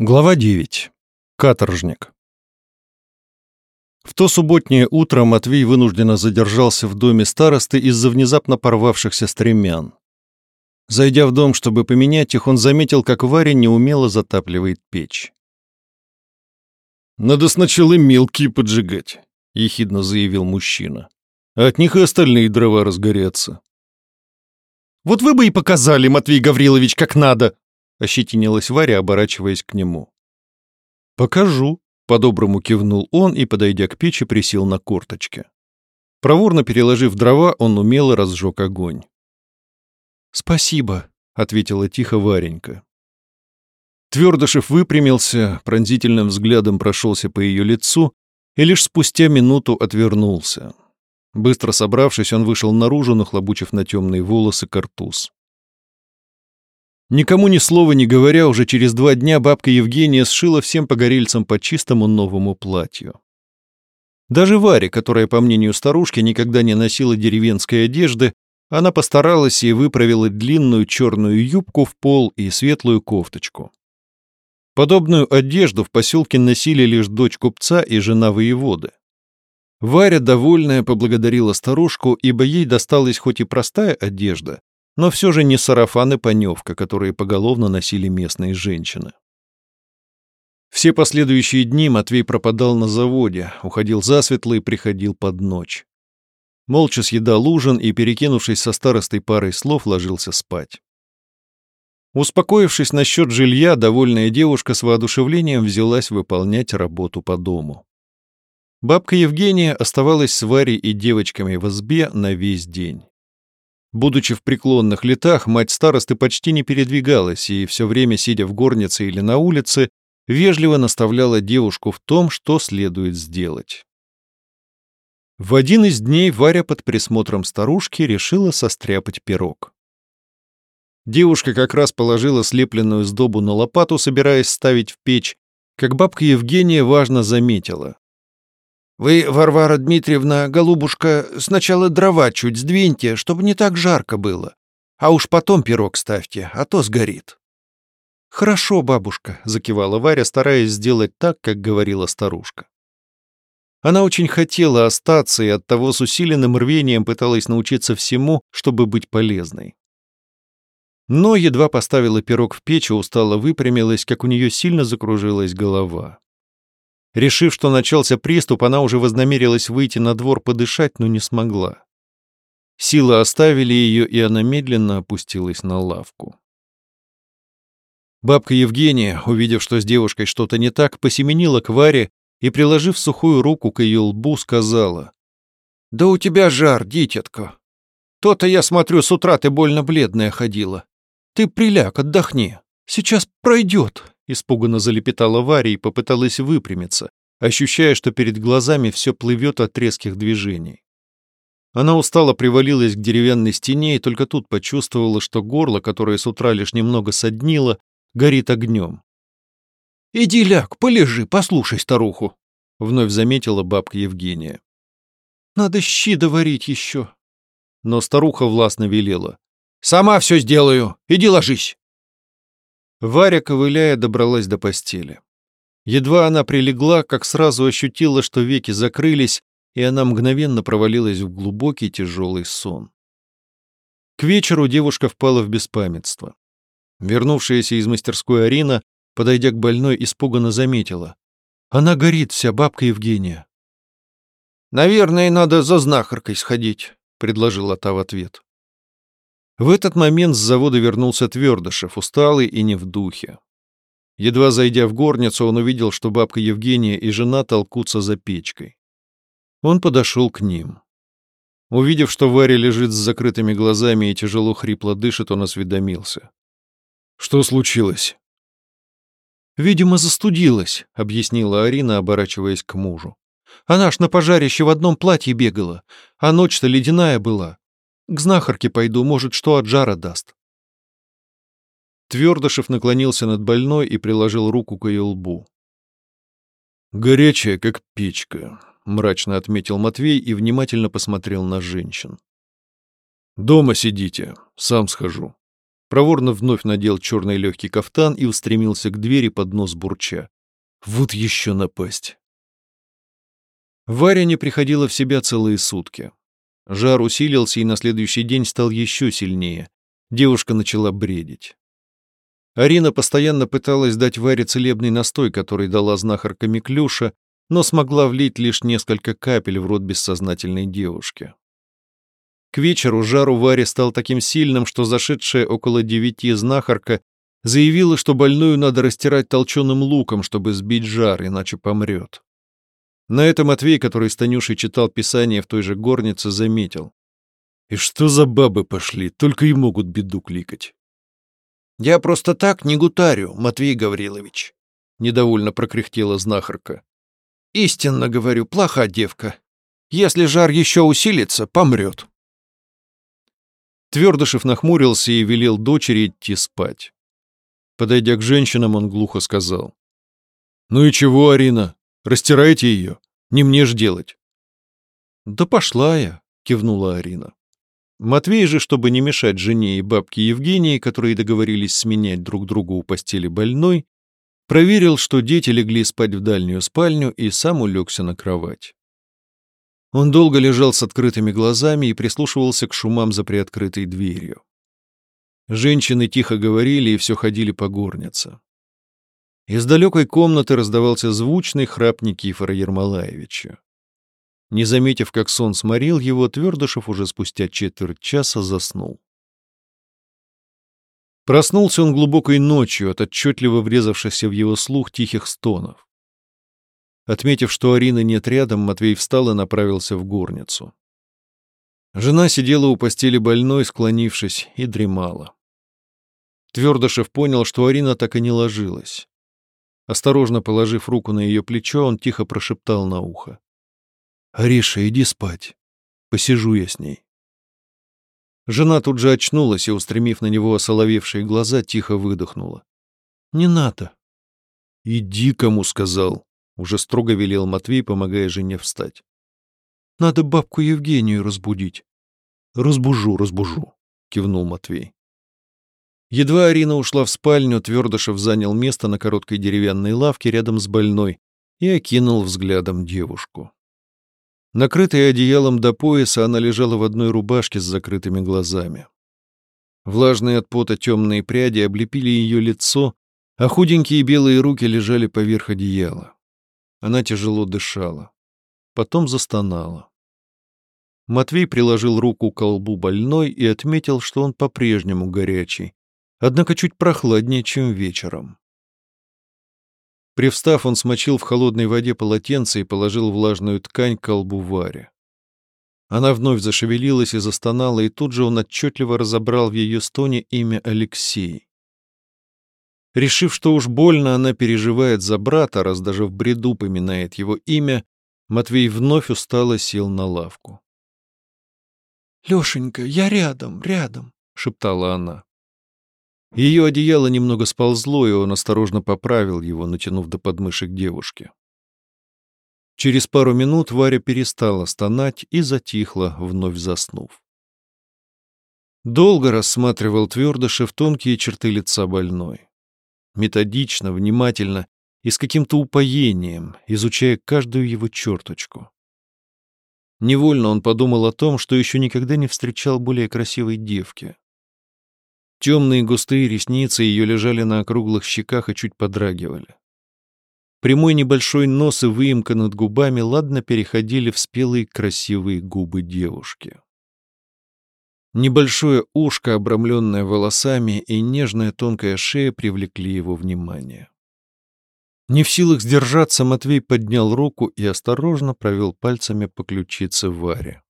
Глава 9. Каторжник. В то субботнее утро Матвей вынужденно задержался в доме старосты из-за внезапно порвавшихся стремян. Зайдя в дом, чтобы поменять их, он заметил, как Варя неумело затапливает печь. «Надо сначала мелкие поджигать», — ехидно заявил мужчина. «А от них и остальные дрова разгорятся». «Вот вы бы и показали, Матвей Гаврилович, как надо!» — ощетинилась Варя, оборачиваясь к нему. «Покажу», — по-доброму кивнул он и, подойдя к печи, присел на корточки. Проворно переложив дрова, он умело разжег огонь. «Спасибо», — ответила тихо Варенька. Твердышев выпрямился, пронзительным взглядом прошелся по ее лицу и лишь спустя минуту отвернулся. Быстро собравшись, он вышел наружу, нахлобучив на темные волосы картуз. Никому ни слова не говоря, уже через два дня бабка Евгения сшила всем погорельцам по чистому новому платью. Даже Варе, которая, по мнению старушки, никогда не носила деревенской одежды, она постаралась и выправила длинную черную юбку в пол и светлую кофточку. Подобную одежду в поселке носили лишь дочь купца и жена воеводы. Варя, довольная, поблагодарила старушку, ибо ей досталась хоть и простая одежда, но все же не сарафан и паневка, которые поголовно носили местные женщины. Все последующие дни Матвей пропадал на заводе, уходил засветло и приходил под ночь. Молча съедал ужин и, перекинувшись со старостой парой слов, ложился спать. Успокоившись насчет жилья, довольная девушка с воодушевлением взялась выполнять работу по дому. Бабка Евгения оставалась с Варей и девочками в избе на весь день. Будучи в преклонных летах, мать старосты почти не передвигалась и все время, сидя в горнице или на улице, вежливо наставляла девушку в том, что следует сделать. В один из дней Варя под присмотром старушки решила состряпать пирог. Девушка как раз положила слепленную сдобу на лопату, собираясь ставить в печь, как бабка Евгения важно заметила. Вы, Варвара Дмитриевна, голубушка, сначала дрова чуть сдвиньте, чтобы не так жарко было. А уж потом пирог ставьте, а то сгорит. Хорошо, бабушка, закивала Варя, стараясь сделать так, как говорила старушка. Она очень хотела остаться и оттого с усиленным рвением пыталась научиться всему, чтобы быть полезной. Но едва поставила пирог в печь и устало выпрямилась, как у нее сильно закружилась голова. Решив, что начался приступ, она уже вознамерилась выйти на двор подышать, но не смогла. Силы оставили ее, и она медленно опустилась на лавку. Бабка Евгения, увидев, что с девушкой что-то не так, посеменила к Варе и, приложив сухую руку к ее лбу, сказала. «Да у тебя жар, дитятка. То-то, я смотрю, с утра ты больно бледная ходила. Ты приляг, отдохни. Сейчас пройдет». Испуганно залепетала Варя и попыталась выпрямиться, ощущая, что перед глазами все плывет от резких движений. Она устало привалилась к деревянной стене и только тут почувствовала, что горло, которое с утра лишь немного соднило, горит огнем. «Иди ляг, полежи, послушай старуху», — вновь заметила бабка Евгения. «Надо щи доварить еще». Но старуха властно велела. «Сама все сделаю, иди ложись». Варя, ковыляя, добралась до постели. Едва она прилегла, как сразу ощутила, что веки закрылись, и она мгновенно провалилась в глубокий тяжелый сон. К вечеру девушка впала в беспамятство. Вернувшаяся из мастерской Арина, подойдя к больной, испуганно заметила. «Она горит вся, бабка Евгения». «Наверное, надо за знахаркой сходить», — предложила та в ответ. В этот момент с завода вернулся Твердышев, усталый и не в духе. Едва зайдя в горницу, он увидел, что бабка Евгения и жена толкутся за печкой. Он подошел к ним. Увидев, что Варя лежит с закрытыми глазами и тяжело хрипло дышит, он осведомился. «Что случилось?» «Видимо, застудилась», — объяснила Арина, оборачиваясь к мужу. «Она ж на пожарище в одном платье бегала, а ночь-то ледяная была. К знахарке пойду, может, что от жара даст. Твердышев наклонился над больной и приложил руку к ее лбу. «Горячая, как печка», — мрачно отметил Матвей и внимательно посмотрел на женщин. «Дома сидите, сам схожу». Проворно вновь надел черный легкий кафтан и устремился к двери под нос бурча. Вот еще напасть. Варя не приходила в себя целые сутки. Жар усилился и на следующий день стал еще сильнее. Девушка начала бредить. Арина постоянно пыталась дать Варе целебный настой, который дала знахарка Миклюша, но смогла влить лишь несколько капель в рот бессознательной девушки. К вечеру жар у Вари стал таким сильным, что зашедшая около девяти знахарка заявила, что больную надо растирать толченым луком, чтобы сбить жар, иначе помрет. На это Матвей, который с Танюшей читал Писание в той же горнице, заметил. «И что за бабы пошли, только и могут беду кликать». «Я просто так не гутарю, Матвей Гаврилович», — недовольно прокряхтела знахарка. «Истинно говорю, плоха девка. Если жар еще усилится, помрет». Твердышев нахмурился и велел дочери идти спать. Подойдя к женщинам, он глухо сказал. «Ну и чего, Арина? Растирайте ее. Не мне ж делать». «Да пошла я», — кивнула Арина. Матвей же, чтобы не мешать жене и бабке Евгении, которые договорились сменять друг другу у постели больной, проверил, что дети легли спать в дальнюю спальню и сам улегся на кровать. Он долго лежал с открытыми глазами и прислушивался к шумам за приоткрытой дверью. Женщины тихо говорили и все ходили по горнице. Из далекой комнаты раздавался звучный храп Никифора Ермолаевича. Не заметив, как сон сморил его, Твердышев уже спустя четверть часа заснул. Проснулся он глубокой ночью от отчетливо врезавшихся в его слух тихих стонов. Отметив, что Арины нет рядом, Матвей встал и направился в горницу. Жена сидела у постели больной, склонившись, и дремала. Твердышев понял, что Арина так и не ложилась. Осторожно положив руку на ее плечо, он тихо прошептал на ухо. «Ариша, иди спать. Посижу я с ней». Жена тут же очнулась и, устремив на него осоловевшие глаза, тихо выдохнула. «Не надо». «Иди, кому сказал», — уже строго велел Матвей, помогая жене встать. «Надо бабку Евгению разбудить». «Разбужу, разбужу», — кивнул Матвей. Едва Арина ушла в спальню, Твердышев занял место на короткой деревянной лавке рядом с больной и окинул взглядом девушку. Накрытая одеялом до пояса, она лежала в одной рубашке с закрытыми глазами. Влажные от пота темные пряди облепили ее лицо, а худенькие белые руки лежали поверх одеяла. Она тяжело дышала. Потом застонала. Матвей приложил руку к колбу больной и отметил, что он по-прежнему горячий, однако чуть прохладнее, чем вечером. Привстав, он смочил в холодной воде полотенце и положил влажную ткань к колбу Варе. Она вновь зашевелилась и застонала, и тут же он отчетливо разобрал в ее стоне имя Алексей. Решив, что уж больно она переживает за брата, раз даже в бреду поминает его имя, Матвей вновь устало сел на лавку. «Лешенька, я рядом, рядом», — шептала она. Ее одеяло немного сползло, и он осторожно поправил его, натянув до подмышек девушки. Через пару минут Варя перестала стонать и затихла, вновь заснув. Долго рассматривал Твердышев тонкие черты лица больной. Методично, внимательно и с каким-то упоением, изучая каждую его черточку. Невольно он подумал о том, что еще никогда не встречал более красивой девки. Темные густые ресницы ее лежали на округлых щеках и чуть подрагивали. Прямой небольшой нос и выемка над губами ладно переходили в спелые красивые губы девушки. Небольшое ушко, обрамленное волосами, и нежная тонкая шея привлекли его внимание. Не в силах сдержаться, Матвей поднял руку и осторожно провел пальцами по ключице Варе.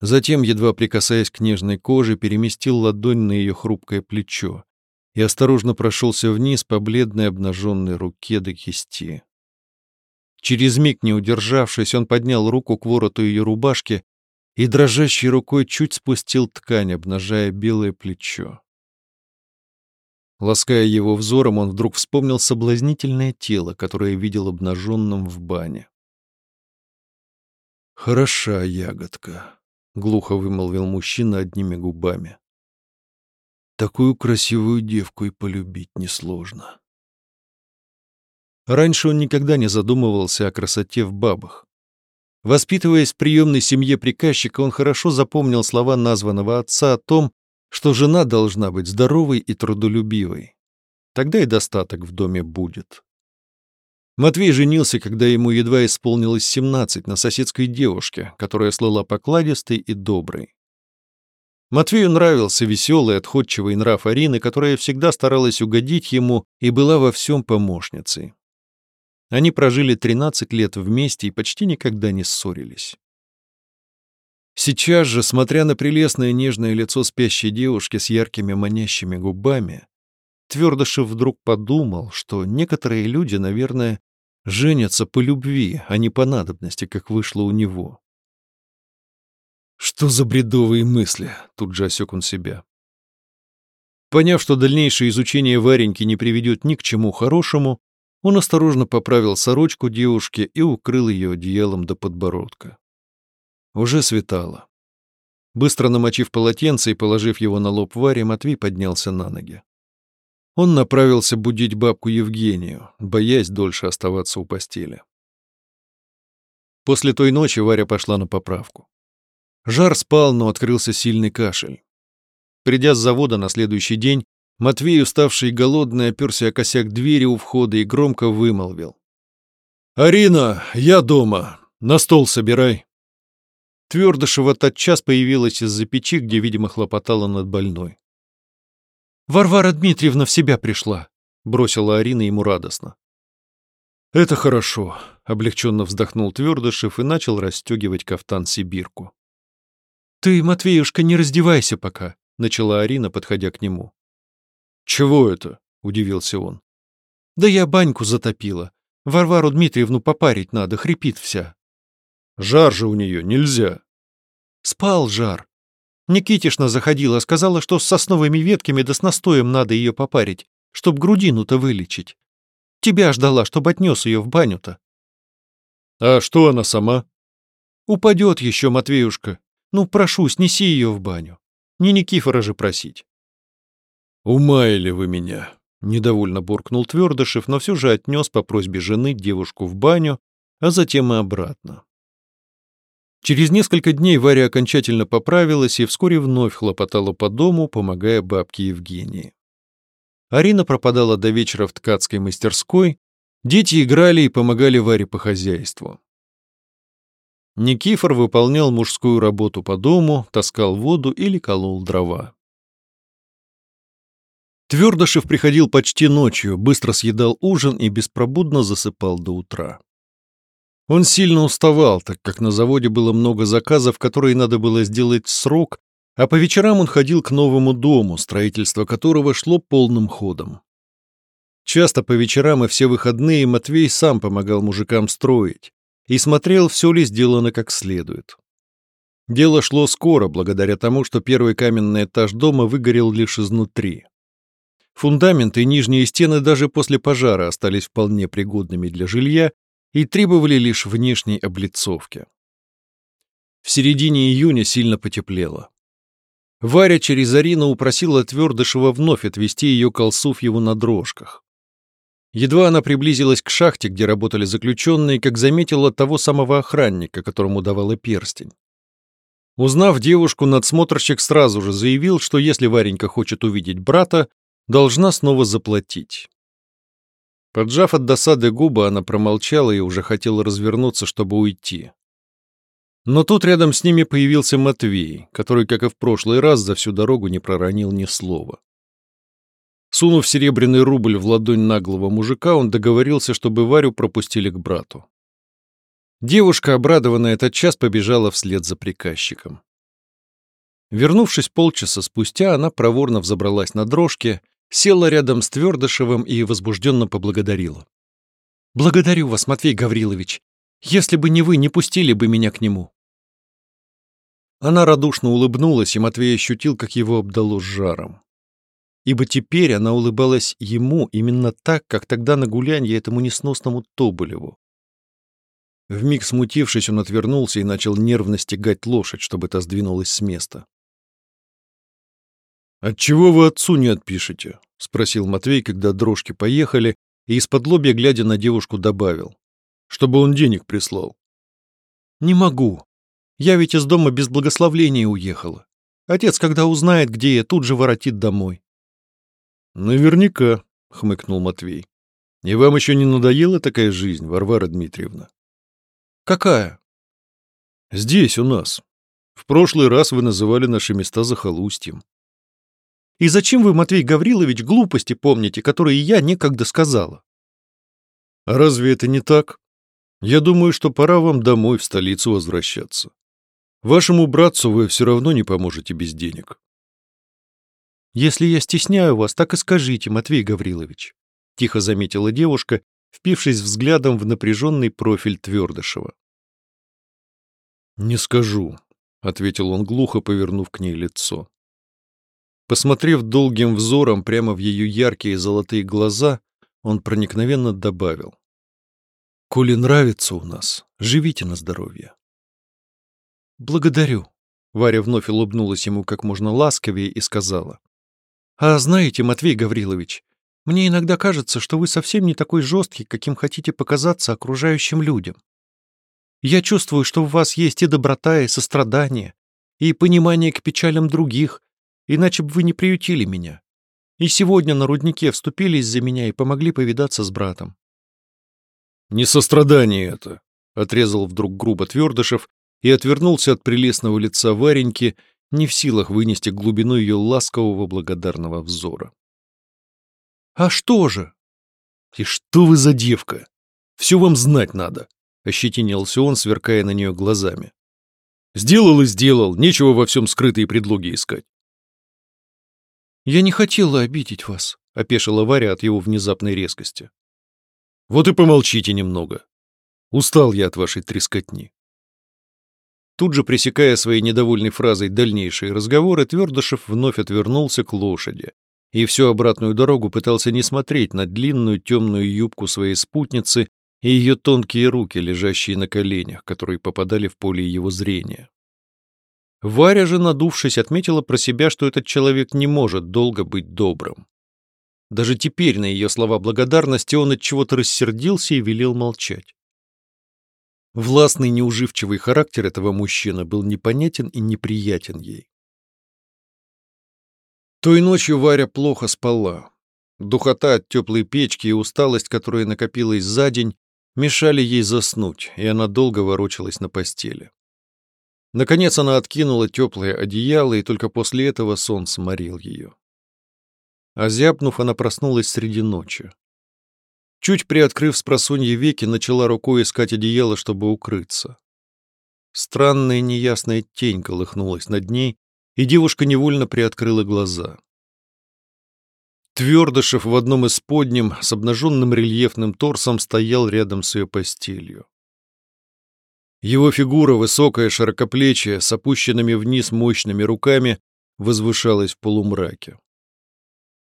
Затем, едва прикасаясь к нежной коже, переместил ладонь на ее хрупкое плечо и осторожно прошелся вниз по бледной обнаженной руке до кисти. Через миг, не удержавшись, он поднял руку к вороту ее рубашки и дрожащей рукой чуть спустил ткань, обнажая белое плечо. Лаская его взором, он вдруг вспомнил соблазнительное тело, которое видел обнаженным в бане. «Хороша ягодка», — глухо вымолвил мужчина одними губами. Такую красивую девку и полюбить несложно. Раньше он никогда не задумывался о красоте в бабах. Воспитываясь в приемной семье приказчика, он хорошо запомнил слова названного отца о том, что жена должна быть здоровой и трудолюбивой. Тогда и достаток в доме будет. Матвей женился, когда ему едва исполнилось 17 на соседской девушке, которая слыла покладистой и доброй. Матвею нравился веселый, отходчивый нрав Арины, которая всегда старалась угодить ему и была во всем помощницей. Они прожили 13 лет вместе и почти никогда не ссорились. Сейчас же, смотря на прелестное нежное лицо спящей девушки с яркими манящими губами, Твердышев вдруг подумал, что некоторые люди, наверное, женятся по любви, а не по надобности, как вышло у него. Что за бредовые мысли? Тут же осек он себя. Поняв, что дальнейшее изучение Вареньки не приведет ни к чему хорошему, он осторожно поправил сорочку девушки и укрыл ее одеялом до подбородка. Уже светало. Быстро намочив полотенце и положив его на лоб Варе, Матвей поднялся на ноги. Он направился будить бабку Евгению, боясь дольше оставаться у постели. После той ночи Варя пошла на поправку. Жар спал, но открылся сильный кашель. Придя с завода на следующий день, Матвей, уставший и голодный, оперся о косяк двери у входа и громко вымолвил. «Арина, я дома. На стол собирай». Твердышева тотчас появилась из-за печи, где, видимо, хлопотала над больной. «Варвара Дмитриевна в себя пришла», — бросила Арина ему радостно. «Это хорошо», — облегченно вздохнул Твердышев и начал расстегивать кафтан-сибирку. «Ты, Матвеюшка, не раздевайся пока», — начала Арина, подходя к нему. «Чего это?» — удивился он. «Да я баньку затопила. Варвару Дмитриевну попарить надо, хрипит вся». «Жар же у нее, нельзя». «Спал жар. Никитишна заходила, сказала, что с сосновыми ветками да с настоем надо ее попарить, чтоб грудину-то вылечить. Тебя ждала, чтоб отнес ее в баню-то». «А что она сама?» «Упадет еще, Матвеюшка. Ну, прошу, снеси ее в баню. Не Никифора же просить». «Умаяли вы меня», — недовольно буркнул Твердышев, но все же отнес по просьбе жены девушку в баню, а затем и обратно. Через несколько дней Варя окончательно поправилась и вскоре вновь хлопотала по дому, помогая бабке Евгении. Арина пропадала до вечера в ткацкой мастерской, дети играли и помогали Варе по хозяйству. Никифор выполнял мужскую работу по дому, таскал воду или колол дрова. Твердышев приходил почти ночью, быстро съедал ужин и беспробудно засыпал до утра. Он сильно уставал, так как на заводе было много заказов, которые надо было сделать в срок, а по вечерам он ходил к новому дому, строительство которого шло полным ходом. Часто по вечерам и все выходные Матвей сам помогал мужикам строить и смотрел, все ли сделано как следует. Дело шло скоро, благодаря тому, что первый каменный этаж дома выгорел лишь изнутри. Фундаменты и нижние стены даже после пожара остались вполне пригодными для жилья и требовали лишь внешней облицовки. В середине июня сильно потеплело. Варя через Арину упросила Твердышева вновь отвезти ее к Алсуфьеву на дрожках. Едва она приблизилась к шахте, где работали заключенные, как заметила того самого охранника, которому давала перстень. Узнав девушку, надсмотрщик сразу же заявил, что если Варенька хочет увидеть брата, должна снова заплатить. Поджав от досады губы, она промолчала и уже хотела развернуться, чтобы уйти. Но тут рядом с ними появился Матвей, который, как и в прошлый раз, за всю дорогу не проронил ни слова. Сунув серебряный рубль в ладонь наглого мужика, он договорился, чтобы Варю пропустили к брату. Девушка, обрадованная этот час, побежала вслед за приказчиком. Вернувшись полчаса спустя, она проворно взобралась на дрожки села рядом с Твердышевым и возбужденно поблагодарила. «Благодарю вас, Матвей Гаврилович. Если бы не вы, не пустили бы меня к нему». Она радушно улыбнулась, и Матвей ощутил, как его обдало жаром. Ибо теперь она улыбалась ему именно так, как тогда на гулянье этому несносному Тоболеву. Вмиг смутившись, он отвернулся и начал нервно стегать лошадь, чтобы та сдвинулась с места. «Отчего вы отцу не отпишете?» — спросил Матвей, когда дрожки поехали, и из-под лобья, глядя на девушку, добавил. «Чтобы он денег прислал». «Не могу. Я ведь из дома без благословления уехала. Отец, когда узнает, где я, тут же воротит домой». «Наверняка», — хмыкнул Матвей. «И вам еще не надоела такая жизнь, Варвара Дмитриевна?» «Какая?» «Здесь, у нас. В прошлый раз вы называли наши места захолустьем. И зачем вы, Матвей Гаврилович, глупости помните, которые я некогда сказала? А разве это не так? Я думаю, что пора вам домой в столицу возвращаться. Вашему братцу вы все равно не поможете без денег. Если я стесняю вас, так и скажите, Матвей Гаврилович, тихо заметила девушка, впившись взглядом в напряженный профиль Твердышева. «Не скажу», — ответил он глухо, повернув к ней лицо. Посмотрев долгим взором прямо в ее яркие золотые глаза, он проникновенно добавил. «Коли нравится у нас, живите на здоровье». «Благодарю», — Варя вновь улыбнулась ему как можно ласковее и сказала. «А знаете, Матвей Гаврилович, мне иногда кажется, что вы совсем не такой жесткий, каким хотите показаться окружающим людям. Я чувствую, что в вас есть и доброта, и сострадание, и понимание к печалям других, иначе бы вы не приютили меня. И сегодня на руднике вступились за меня и помогли повидаться с братом. «Не сострадание это», — отрезал вдруг грубо Твердышев и отвернулся от прелестного лица Вареньки, не в силах вынести глубину ее ласкового благодарного взора. «А что же?» «И что вы за девка? Все вам знать надо», — ощетинился он, сверкая на нее глазами. «Сделал и сделал, нечего во всем скрытые предлоги искать. «Я не хотела обидеть вас», — опешила Варя от его внезапной резкости. «Вот и помолчите немного. Устал я от вашей трескотни». Тут же, пресекая своей недовольной фразой дальнейшие разговоры, Твердышев вновь отвернулся к лошади и всю обратную дорогу пытался не смотреть на длинную темную юбку своей спутницы и ее тонкие руки, лежащие на коленях, которые попадали в поле его зрения. Варя же, надувшись, отметила про себя, что этот человек не может долго быть добрым. Даже теперь на ее слова благодарности он от чего-то рассердился и велел молчать. Властный неуживчивый характер этого мужчины был непонятен и неприятен ей. Той ночью Варя плохо спала. Духота от теплой печки и усталость, которая накопилась за день, мешали ей заснуть, и она долго ворочалась на постели. Наконец она откинула теплое одеяло, и только после этого сон сморил ее. Озябнув, она проснулась среди ночи. Чуть приоткрыв с просонья веки, начала рукой искать одеяло, чтобы укрыться. Странная неясная тень колыхнулась над ней, и девушка невольно приоткрыла глаза. Твердышев в одном из подним с обнаженным рельефным торсом стоял рядом с ее постелью. Его фигура, высокая, широкоплечья, с опущенными вниз мощными руками, возвышалась в полумраке.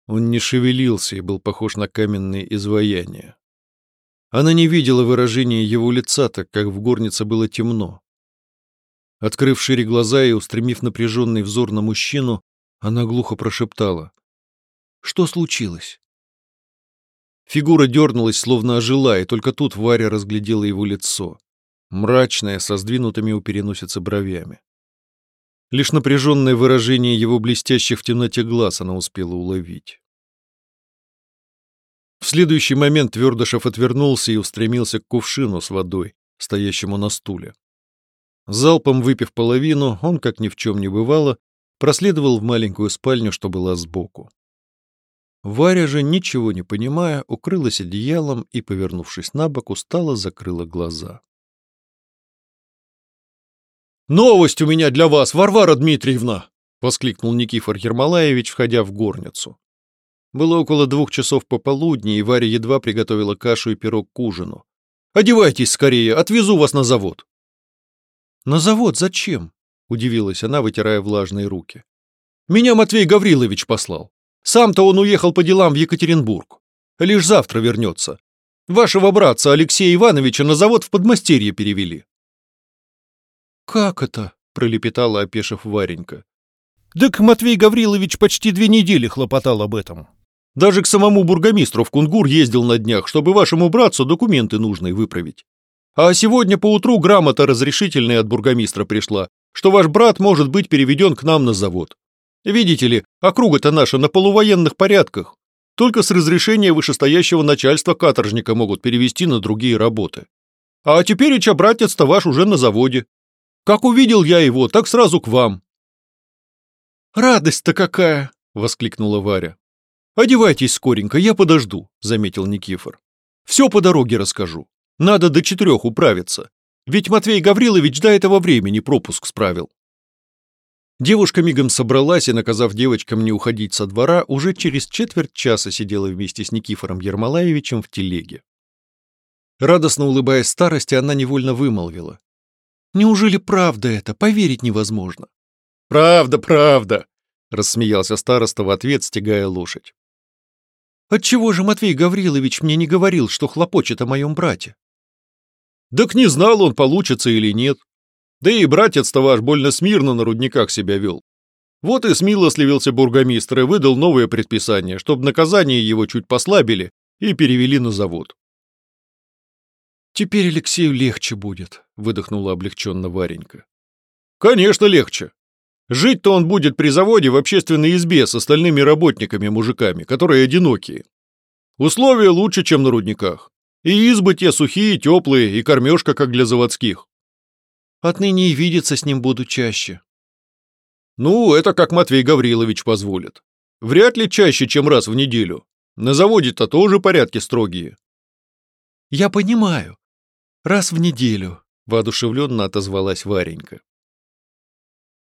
Он не шевелился и был похож на каменные изваяния. Она не видела выражения его лица, так как в горнице было темно. Открыв шире глаза и устремив напряженный взор на мужчину, она глухо прошептала. «Что случилось?» Фигура дернулась, словно ожила, и только тут Варя разглядела его лицо мрачное, со сдвинутыми у переносицы бровями. Лишь напряженное выражение его блестящих в темноте глаз она успела уловить. В следующий момент Твердышев отвернулся и устремился к кувшину с водой, стоящему на стуле. Залпом выпив половину, он, как ни в чем не бывало, проследовал в маленькую спальню, что была сбоку. Варя же, ничего не понимая, укрылась одеялом и, повернувшись на бок, устало закрыла глаза. «Новость у меня для вас, Варвара Дмитриевна!» — воскликнул Никифор Ермолаевич, входя в горницу. Было около двух часов пополудни, и Варя едва приготовила кашу и пирог к ужину. «Одевайтесь скорее, отвезу вас на завод». «На завод зачем?» — удивилась она, вытирая влажные руки. «Меня Матвей Гаврилович послал. Сам-то он уехал по делам в Екатеринбург. Лишь завтра вернется. Вашего братца Алексея Ивановича на завод в подмастерье перевели». «Как это?» — пролепетала, опешив Варенька. Так Матвей Гаврилович почти две недели хлопотал об этом. Даже к самому бургомистру в Кунгур ездил на днях, чтобы вашему братцу документы нужные выправить. А сегодня поутру грамота разрешительная от бургомистра пришла, что ваш брат может быть переведен к нам на завод. Видите ли, округа-то наша на полувоенных порядках. Только с разрешения вышестоящего начальства каторжника могут перевести на другие работы. А теперь и братец-то ваш уже на заводе. Как увидел я его, так сразу к вам. «Радость-то какая!» — воскликнула Варя. «Одевайтесь скоренько, я подожду», — заметил Никифор. «Все по дороге расскажу. Надо до четырех управиться. Ведь Матвей Гаврилович до этого времени пропуск справил». Девушка мигом собралась и, наказав девочкам не уходить со двора, уже через четверть часа сидела вместе с Никифором Ермолаевичем в телеге. Радостно улыбаясь старости, она невольно вымолвила. «Неужели правда это? Поверить невозможно». «Правда, правда!» — рассмеялся староста в ответ, стегая лошадь. Отчего же Матвей Гаврилович мне не говорил, что хлопочет о моем брате? Так не знал он, получится или нет. Да и братец-то ваш больно смирно на рудниках себя вел. Вот и смилостливился бургомистр и выдал новое предписание, чтобы наказание его чуть послабили и перевели на завод. «Теперь Алексею легче будет», — выдохнула облегченно Варенька. «Конечно легче. Жить-то он будет при заводе в общественной избе с остальными работниками-мужиками, которые одинокие. Условия лучше, чем на рудниках. И избы те сухие, теплые, и кормежка, как для заводских. Отныне и видеться с ним буду чаще. Ну, это как Матвей Гаврилович позволит. Вряд ли чаще, чем раз в неделю. На заводе-то тоже порядки строгие. Я понимаю. Раз в неделю, воодушевленно отозвалась Варенька.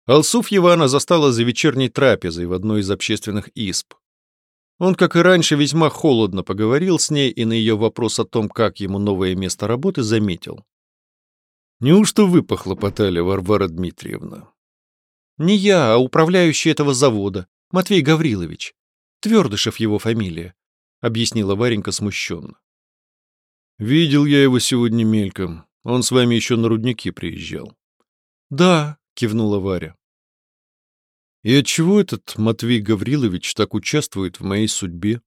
Алсуфьева она застала за вечерней трапезой в одной из общественных исп. Он, как и раньше, весьма холодно поговорил с ней и на ее вопрос о том, как ему новое место работы, заметил. «Неужто вы похлопотали, Варвара Дмитриевна?» «Не я, а управляющий этого завода, Матвей Гаврилович. Твердышев его фамилия», — объяснила Варенька смущенно. «Видел я его сегодня мельком. Он с вами еще на рудники приезжал». «Да», — кивнула Варя. И отчего этот Матвей Гаврилович так участвует в моей судьбе?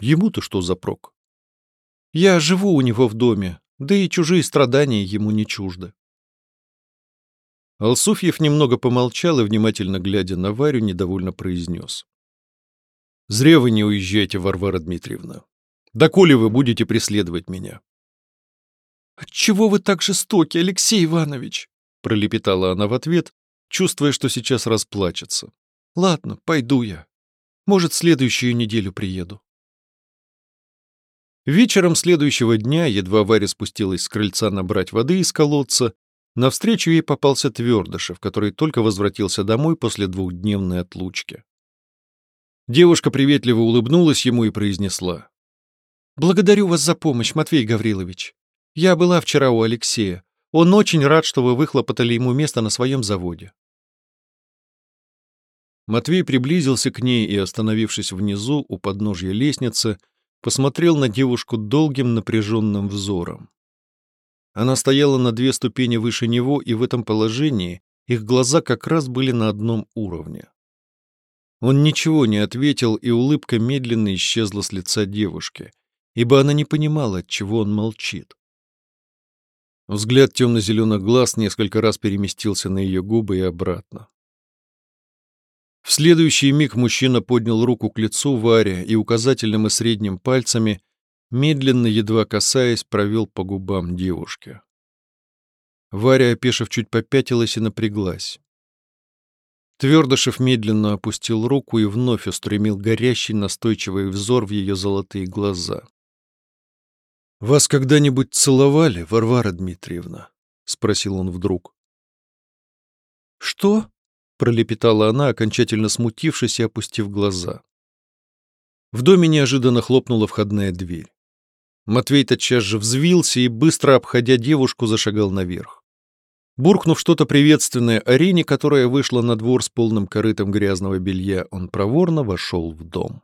Ему-то что за прок? Я живу у него в доме, да и чужие страдания ему не чужды. Алсуфьев немного помолчал и, внимательно глядя на Варю, недовольно произнес. «Зря вы не уезжаете, Варвара Дмитриевна. Доколе вы будете преследовать меня?» «Отчего вы так жестоки, Алексей Иванович?» пролепетала она в ответ, чувствуя, что сейчас расплачется. «Ладно, пойду я. Может, следующую неделю приеду». Вечером следующего дня, едва Варя спустилась с крыльца набрать воды из колодца, навстречу ей попался Твердышев, который только возвратился домой после двухдневной отлучки. Девушка приветливо улыбнулась ему и произнесла. «Благодарю вас за помощь, Матвей Гаврилович. Я была вчера у Алексея. Он очень рад, что вы выхлопотали ему место на своем заводе. Матвей приблизился к ней и, остановившись внизу у подножья лестницы, посмотрел на девушку долгим напряженным взором. Она стояла на две ступени выше него, и в этом положении их глаза как раз были на одном уровне. Он ничего не ответил, и улыбка медленно исчезла с лица девушки, ибо она не понимала, чего он молчит. Взгляд темно-зеленых глаз несколько раз переместился на ее губы и обратно. В следующий миг мужчина поднял руку к лицу Варе и указательным и средним пальцами, медленно, едва касаясь, провел по губам девушки. Варя, опешив, чуть попятилась и напряглась. Твердышев медленно опустил руку и вновь устремил горящий настойчивый взор в ее золотые глаза. «Вас когда-нибудь целовали, Варвара Дмитриевна?» — спросил он вдруг. «Что?» пролепетала она, окончательно смутившись и опустив глаза. В доме неожиданно хлопнула входная дверь. Матвей тотчас же взвился и, быстро обходя девушку, зашагал наверх. Буркнув что-то приветственное Арине, которая вышла на двор с полным корытом грязного белья, он проворно вошел в дом.